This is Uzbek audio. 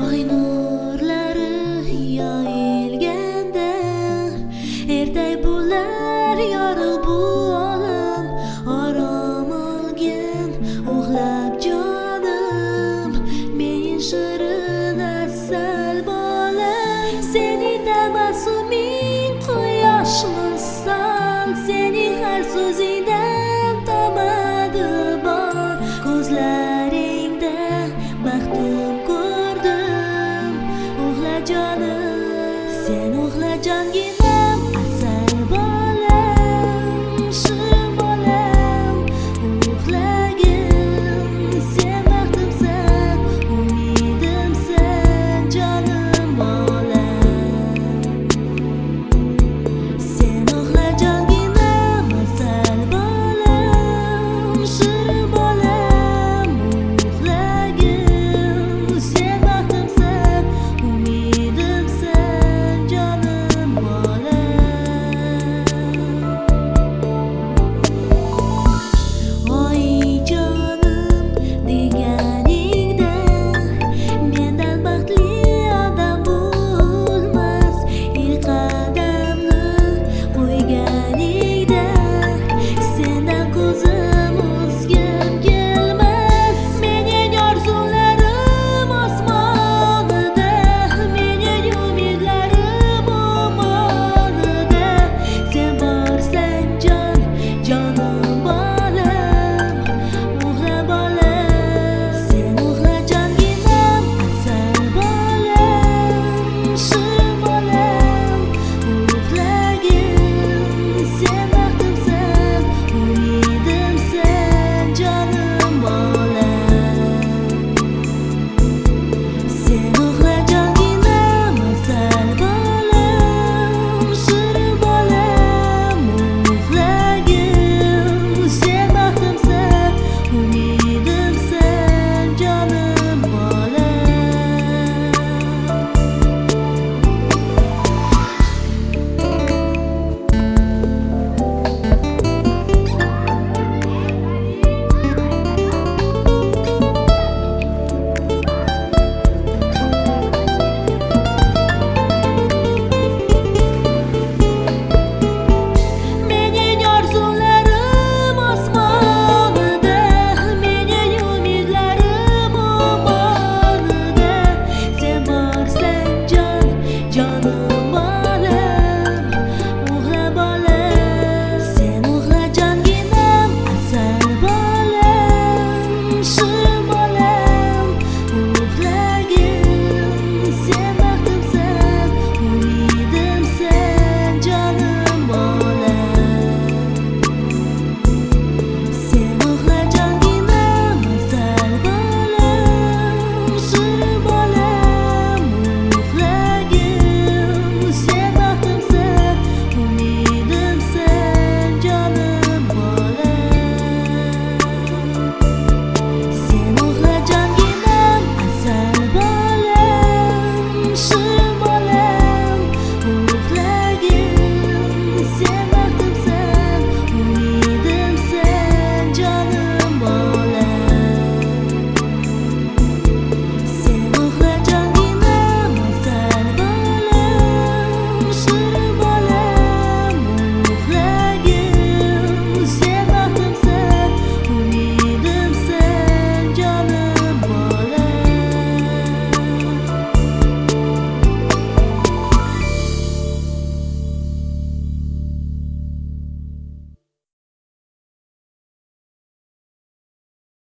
oy nurlari yoyilganda ertak bo'lar yorug' bu olam orom olgin uxlab jonim men shirin asal bola seni tabassuming quyosh misol sening har so'zingdan tomadi ko'zlar